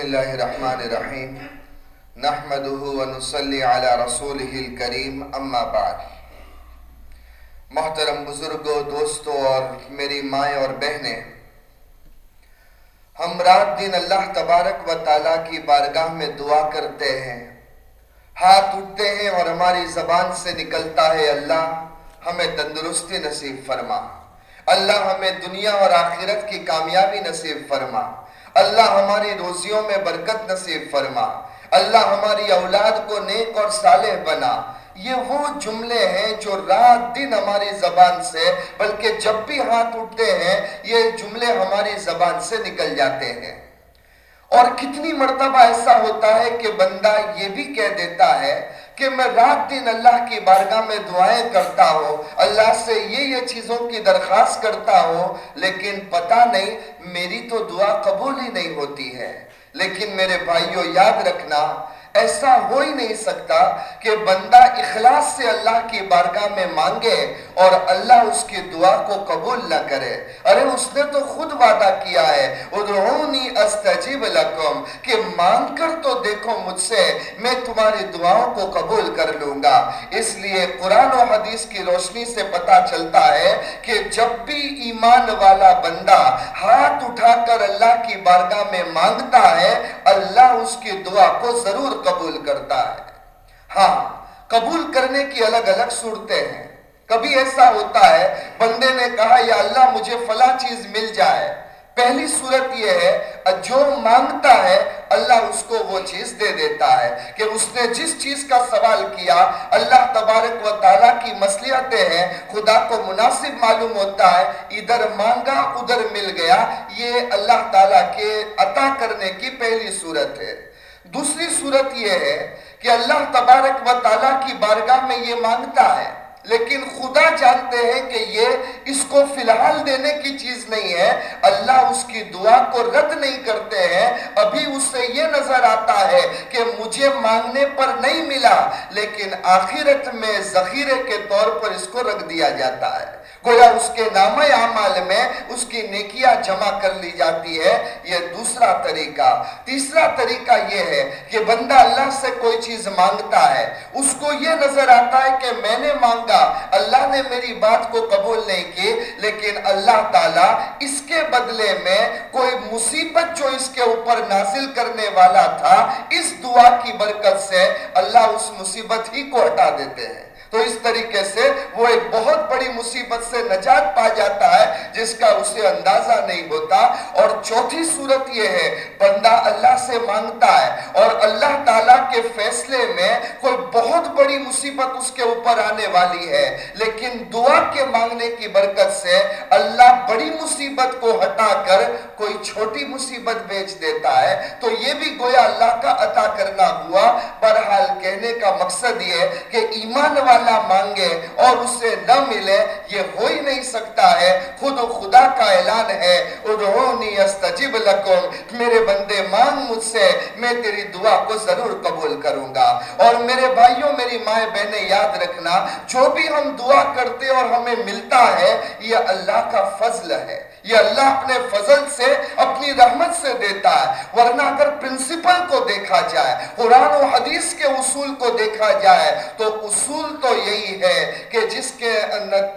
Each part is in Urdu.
اللہ الرحمن الرحیم نحمده ونصلی علی رسوله الکریم اما بعد محترم بزرگوں دوستوں اور میری مائیں اور بہنیں ہم رات دن اللہ تبارک و تعالیٰ کی بارگاہ میں دعا کرتے ہیں ہاتھ اٹھتے ہیں اور ہماری زبان سے نکلتا ہے اللہ ہمیں تندرستی نصیب فرما. اللہ ہمیں دنیا اور آخرت کی کامیابی نصیب فرما. اللہ ہماری روزیوں میں برکت نصیب فرما۔ اللہ ہماری اولاد کو نیک اور صالح بنا۔ یہ وہ جملے ہیں جو رات دن ہماری زبان سے، بلکہ جب بھی ہاتھ اٹھتے ہیں، یہ جملے ہماری زبان سے نکل جاتے ہیں۔ اور کتنی مرتبہ ایسا ہوتا ہے کہ بندہ یہ بھی کہہ دیتا ہے کہ میں رات دن اللہ کی بارگاہ میں دعائیں کرتا ہوں، اللہ سے یہ یہ چیزوں کی درخواست کرتا ہوں، لیکن پتہ نہیں، میری تو دعا قبول ہی نہیں ہوتی ہے۔ لیکن میرے بھائیوں یاد رکھنا ایسا ہو ہی نہیں سکتا کہ بندہ اخلاص سے اللہ کی بارگاہ میں مانگے اور اللہ اس کی دعا کو قبول نہ کرے۔ ارے، اس نے تو خود وعدہ کیا ہے۔ ادعونی استجیب لکم، کہ مانگ کر تو دیکھو مجھ سے، میں تمہاری دعاؤں کو قبول کر لوں گا۔ اس لیے قرآن و حدیث کی روشنی سے پتا چلتا ہے کہ جب بھی ایمان والا بندہ ہاتھ اٹھا کر اللہ کی بارگاہ میں مانگتا ہے، اللہ اس کی دعا کو ضرور قبول کرتا ہے۔ ہاں قبول کرنے کی الگ الگ صورتیں ہیں۔ کبھی ایسا ہوتا ہے، بندے نے کہا، یا اللہ، مجھے فلاں چیز مل جائے۔ پہلی صورت یہ ہے، جو مانگتا ہے، اللہ اس کو وہ چیز دے دیتا ہے کہ اس نے جس چیز کا سوال کیا، اللہ تبارک و تعالیٰ کی مسلیتیں ہیں، خدا کو مناسب معلوم ہوتا ہے، ادھر مانگا، ادھر مل گیا۔ یہ اللہ تعالیٰ کے عطا کرنے کی پہلی صورت ہے۔ دوسری صورت یہ ہے کہ اللہ تبارک و تعالیٰ کی بارگاہ میں یہ مانگتا ہے، لیکن خدا جانتے ہیں کہ یہ اس کو فی الحال دینے کی چیز نہیں ہے۔ اللہ اس کی دعا کو رد نہیں کرتے ہیں۔ ابھی اس سے یہ نظر آتا ہے کہ مجھے مانگنے پر نہیں ملا، لیکن آخرت میں ذخیرے کے طور پر اس کو رکھ دیا جاتا ہے۔ گویا اس کے نام اعمال میں اس کی نیکیاں جمع کر لی جاتی ہے، یہ دوسرا طریقہ۔ تیسرا طریقہ یہ ہے کہ بندہ اللہ سے کوئی چیز مانگتا ہے، اس کو یہ نظر آتا ہے کہ میں نے مانگا، اللہ نے میری بات کو قبول نہیں کی، لیکن اللہ تعالیٰ اس کے بدلے میں کوئی مصیبت جو اس کے اوپر نازل کرنے والا تھا، اس دعا کی برکت سے اللہ اس مصیبت ہی کو ہٹا دیتے ہیں۔ تو اس طریقے سے وہ ایک بہت بڑی مصیبت سے نجات پا جاتا ہے، جس کا اسے اندازہ نہیں ہوتا۔ اور چوتھی صورت یہ ہے، بندہ اللہ سے مانگتا ہے اور اللہ تعالیٰ کے فیصلے میں کوئی بہت بڑی مصیبت اس کے اوپر آنے والی ہے۔ لیکن دعا کے مانگنے کی برکت سے اللہ بڑی مصیبت کو ہٹا کر کوئی چھوٹی مصیبت بیچ دیتا ہے، تو یہ بھی گویا اللہ کا عطا کرنا ہوا۔ برحال کہنے کا مقصد یہ ہے کہ ایمان والا مانگے اور اسے نہ ملے، یہ ہو ہی نہیں سکتا ہے۔ خود و خدا کا اعلان ہے، ادعونی استجب لکم۔ میرے بندے، مانگ مجھ سے، میں تیری دعا کو ضرور قبول کروں گا۔ اور میرے بھائیوں، میری مائیں بہنیں، یاد رکھنا، جو بھی ہم دعا کرتے اور ہمیں ملتا ہے، یہ اللہ کا فضل ہے۔ یہ اللہ اپنے فضل سے اپنی رحمت سے دیتا ہے، ورنہ اگر پرنسپل کو دیکھا جائے، قرآن و حدیث کے اصول کو دیکھا جائے، تو اصول تو یہی ہے کہ جس کے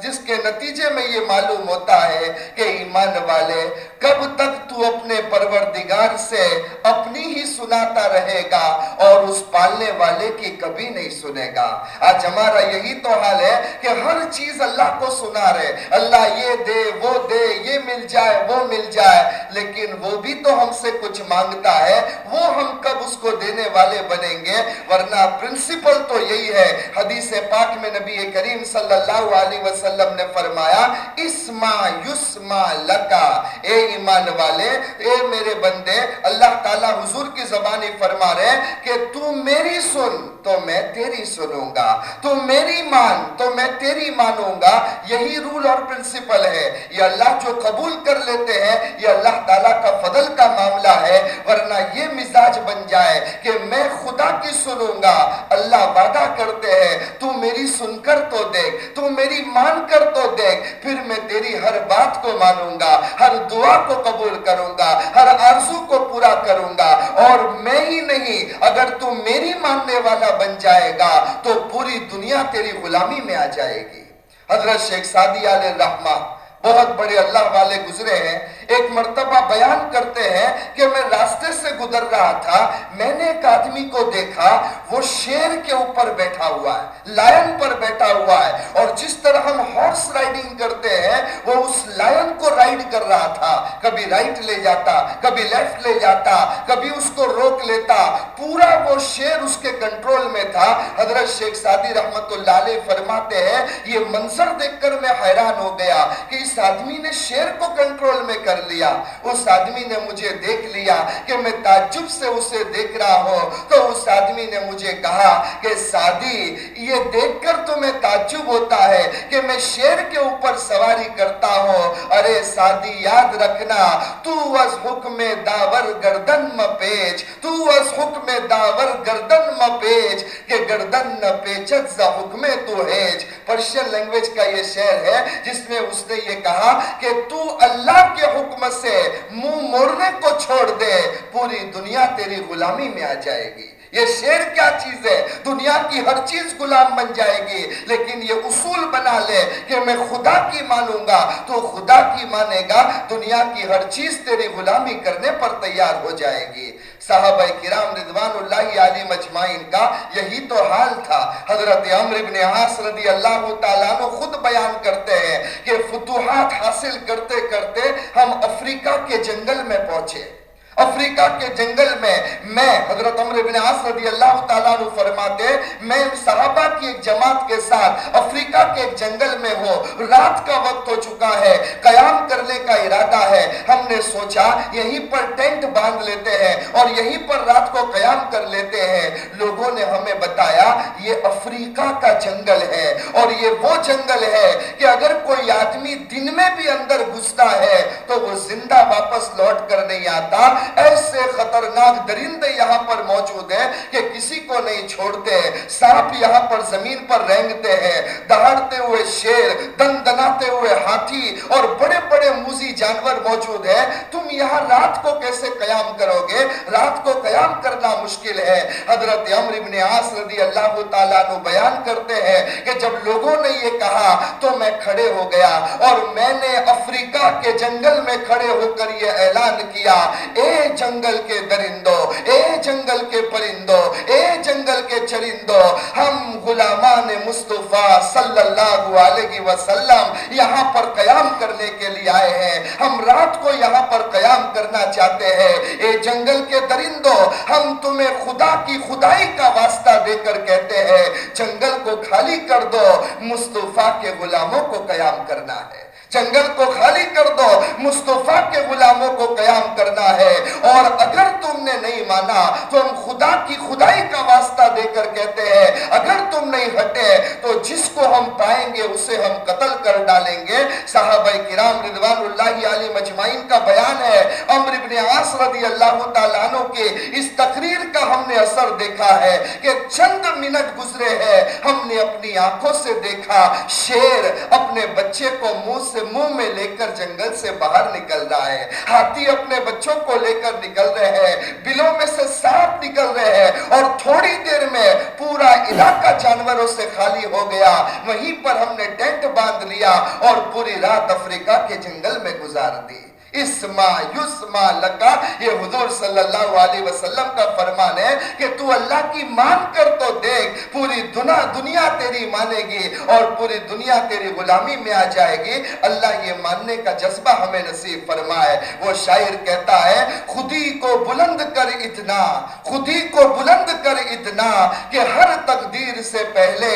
جس کے نتیجے میں یہ معلوم ہوتا ہے کہ ایمان والے کب تک تو اپنے پروردگار سے اپنی ہی سناتا رہے گا اور اس پالنے والے کی کبھی نہیں سنے گا۔ آج ہمارا یہی تو حال ہے کہ ہر چیز اللہ کو سنا رہے، اللہ یہ دے، وہ دے، یہ مل جائے، وہ مل جائے، لیکن وہ بھی تو ہم سے کچھ مانگتا ہے، وہ ہم کب اس کو دینے والے بنیں گے؟ ورنہ پرنسپل تو یہی ہے، حدیث پاک میں نبی کریم صلی اللہ علیہ وسلم نے فرمایا، اسما یسما لکا. اے ایمان والے، اے میرے بندے، اللہ تعالیٰ حضور کی زبانی فرما رہے ہیں کہ تو میری سن، تو میں تیری سنوں گا، تو میری مان، تو میں تیری مانوں گا، یہی رول اور پرنسپل ہے۔ یہ اللہ جو قبول قبول کر لیتے ہیں، یہ اللہ تعالیٰ کا فضل کا معاملہ ہے۔ ورنہ یہ مزاج بن جائے کہ میں خدا کی سنوں گا، اللہ وعدہ کرتے ہیں، تو میری سن کر تو دیکھ، تو میری مان کر تو دیکھ، پھر میں تیری ہر بات کو مانوں گا، ہر دعا کو قبول کروں گا، ہر آرزو کو پورا کروں گا۔ اور میں ہی نہیں، اگر تو میری ماننے والا بن جائے گا، تو پوری دنیا تیری غلامی میں آ جائے گی۔ حضرت شیخ سادی علیہ الرحمہ بہت بڑے اللہ والے گزرے ہیں۔ ایک مرتبہ بیان کرتے ہیں کہ میں راستے سے گزر رہا تھا، میں نے ایک آدمی کو دیکھا، وہ شیر کے اوپر بیٹھا ہوا ہے، لائن پر بیٹھا ہوا ہے۔ اور جس طرح ہم ہارس رائڈنگ کرتے ہیں وہ اس لائن کو رائڈ کر رہا تھا۔ کبھی رائٹ لے جاتا، کبھی لیفٹ لے جاتا، کبھی اس کو روک لیتا۔ پورا وہ شیر اس کے کنٹرول میں تھا۔ حضرت شیخ سادی رحمت اللہ علیہ فرماتے ہیں، یہ منظر دیکھ کر میں حیران ہو گیا کہ اس آدمی نے شیر کو کنٹرول میں کر لیا۔ اس آدمی نے مجھے دیکھ لیا کہ میں تعجب سے اسے دیکھ رہا ہوں۔ تو اس آدمی نے مجھے کہا کہ سادی یہ دیکھ کر تمہیں تعجب ہوتا ہے کہ میں شیر کے اوپر سواری کرتا ہوں۔ ارے سادی، یاد رکھنا، تو از حکم داور گردن مپیچ تو از حکم داور گردن مپیچ کہ گردن نہ پیچت زا حکم تو ہیج پرشین لینگویج کا یہ شعر ہے، جس میں اس نے یہ کہا کہ تو اللہ کے حکم سے منہ موڑنے کو چھوڑ دے، پوری دنیا تیری غلامی میں آ جائے گی۔ یہ شیر کیا چیز ہے؟ دنیا کی ہر چیز غلام بن جائے گی، لیکن یہ اصول بنا لے کہ میں خدا کی مانوں گا، تو خدا کی مانے گا، دنیا کی ہر چیز تیری غلامی کرنے پر تیار ہو جائے گی۔ صحابہ کرام رضوان اللہ علی مجمعین کا یہی تو حال تھا۔ حضرت عمر ابن عاص رضی اللہ تعالیٰ نے خود بیان کرتے ہیں کہ فتوحات حاصل کرتے کرتے ہم افریقہ کے جنگل میں پہنچے۔ افریقہ کے جنگل میں میں حضرت عمر بن عاص رضی اللہ تعالیٰ عنہ فرماتے میں صحابہ کی ایک جماعت کے ساتھ افریقہ کے ایک جنگل میں ہو رات کا وقت ہو چکا ہے، قیام کرنے کا ارادہ ہے۔ ہم نے سوچا، یہیں پر ٹینٹ باندھ لیتے ہیں اور یہیں پر رات کو قیام کر لیتے ہیں۔ لوگوں نے ہمیں بتایا، یہ افریقہ کا جنگل ہے اور یہ وہ جنگل ہے کہ اگر کوئی آدمی دن میں بھی اندر گھستا ہے تو وہ زندہ واپس لوٹ کر نہیں آتا۔ ایسے خطرناک درندے یہاں پر موجود ہیں کہ کسی کو نہیں چھوڑتے، سانپ یہاں پر زمین پر رینگتے ہیں، دہاڑتے ہوئے شیر، دن دناتے ہوئے ہاتھی اور بڑے بڑے موزی جانور موجود ہیں۔ تم یہاں رات کو کیسے قیام کرو گے؟ رات کو قیام کرنا مشکل ہے۔ حضرت عمر ابن عاص رضی اللہ تعالیٰ نو بیان کرتے ہیں کہ جب لوگوں نے یہ کہا تو میں کھڑے ہو گیا اور میں نے افریقہ کے جنگل میں کھڑے ہو کر یہ اعلان کیا۔ ایک اے جنگل کے درندوں، اے جنگل کے پرندوں، اے جنگل کے چرندوں، ہم غلامان مصطفیٰ صلی اللہ علیہ وسلم یہاں پر قیام کرنے کے لیے آئے ہیں۔ ہم رات کو یہاں پر قیام کرنا چاہتے ہیں۔ اے جنگل کے درندوں، ہم تمہیں خدا کی خدائی کا واسطہ دے کر کہتے ہیں، جنگل کو خالی کر دو، مصطفیٰ کے غلاموں کو قیام کرنا ہے۔ جنگل کو خالی کر دو، مصطفیٰ کے غلاموں کو قیام کرنا ہے اور اگر تم نے نہیں مانا تو ہم خدا کی خدائی کا واسطہ دے کر کہتے ہیں، اگر تم نہیں ہٹے، تو جس کو ہم پائیں گے، اسے ہم قتل کر ڈالیں گے۔ صحابہ کرام رضوان اللہ علی مجمعین کا بیان ہے۔ عمر ابن عاص رضی اللہ تعالیٰ عنہ کے اس تقریر کا نے اثر دیکھا ہے کہ چند منٹ گزرے ہیں، ہم نے اپنی آنکھوں سے دیکھا، شیر اپنے بچے کو منہ سے منہ میں لے کر جنگل سے باہر نکل رہا ہے۔ ہاتھی اپنے بچوں کو لے کر نکل رہے ہیں۔ بلوں میں سے سانپ نکل رہے ہیں اور تھوڑی دیر میں پورا علاقہ جانوروں سے خالی ہو گیا۔ وہیں پر ہم نے ٹینٹ باندھ لیا اور پوری رات افریقہ کے جنگل میں گزار دی۔ اسما یسما لکا یہ حضور صلی اللہ علیہ وسلم کا فرمان ہے کہ تو اللہ کی مان کر تو دیکھ، پوری دنیا دنیا تیری مانے گی اور پوری دنیا تیری غلامی میں آ جائے گی اللہ یہ ماننے کا جذبہ ہمیں نصیب فرمائے۔ وہ شاعر کہتا ہے، خودی کو بلند کر اتنا، خودی کو بلند کر اتنا کہ ہر تقدیر سے پہلے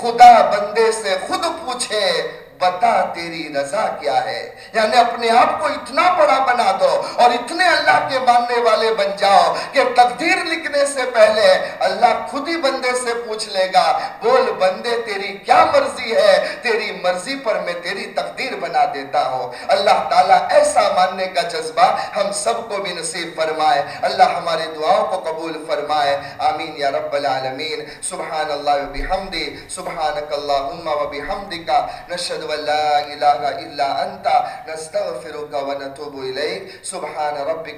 خدا بندے سے خود پوچھے۔ بتا تیری رضا کیا ہے؟ یعنی اپنے آپ کو اتنا بڑا بنا دو اور اتنا اللہ کے ماننے والے بن جاؤ کہ تقدیر لکھنے سے پہلے اللہ خود ہی بندے سے پوچھ لے گا، بول بندے، تیری کیا مرضی ہے؟ تیری مرضی پر میں تیری تقدیر بنا دیتا ہوں۔ اللہ تعالیٰ ایسا ماننے کا جذبہ ہم سب کو بھی نصیب فرمائے۔ اللہ ہمارے دعاؤں کو قبول فرمائے۔ آمین یا رب العالمین۔ سبحان اللہ و بحمدی سبحانک اللہم و بحمدکا۔ نشہد و لا الہ الا انتا نستغفرک و نتوب الیک۔ سبحان ربک